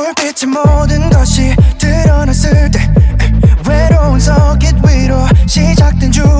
불빛의 모든 것이 드러났을 때 외로운 서킷 위로 시작된 주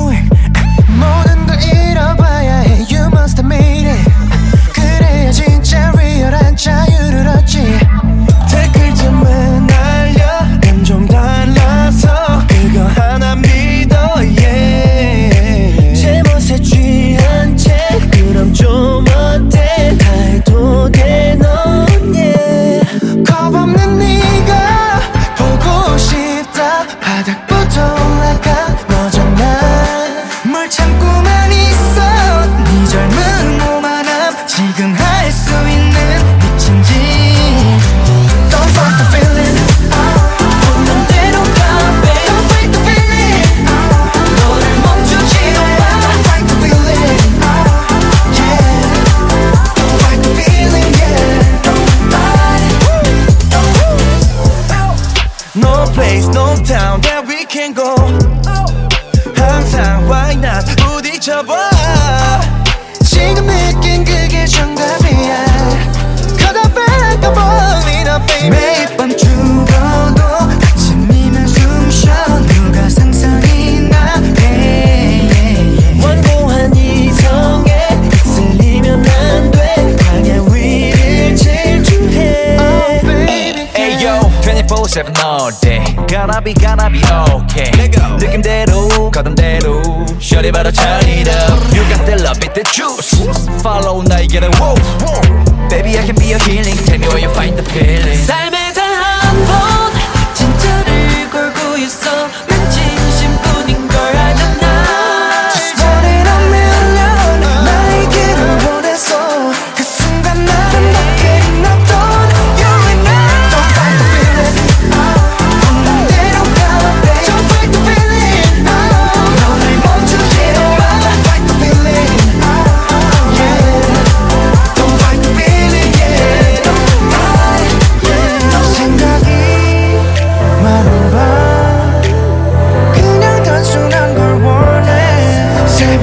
place, no town that we can go. 항상 why not? 부딪혀봐 7 all day. Gotta be gonna be okay. 느낌대로 거듭대로. Shorty better turn it up You got the love it the juice. Follow 나에게는 woo Baby I can be your healing. Tell me where you find the feeling.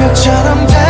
그처럼 다